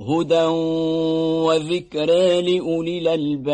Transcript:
هدى وذكرى لأولي الألباب.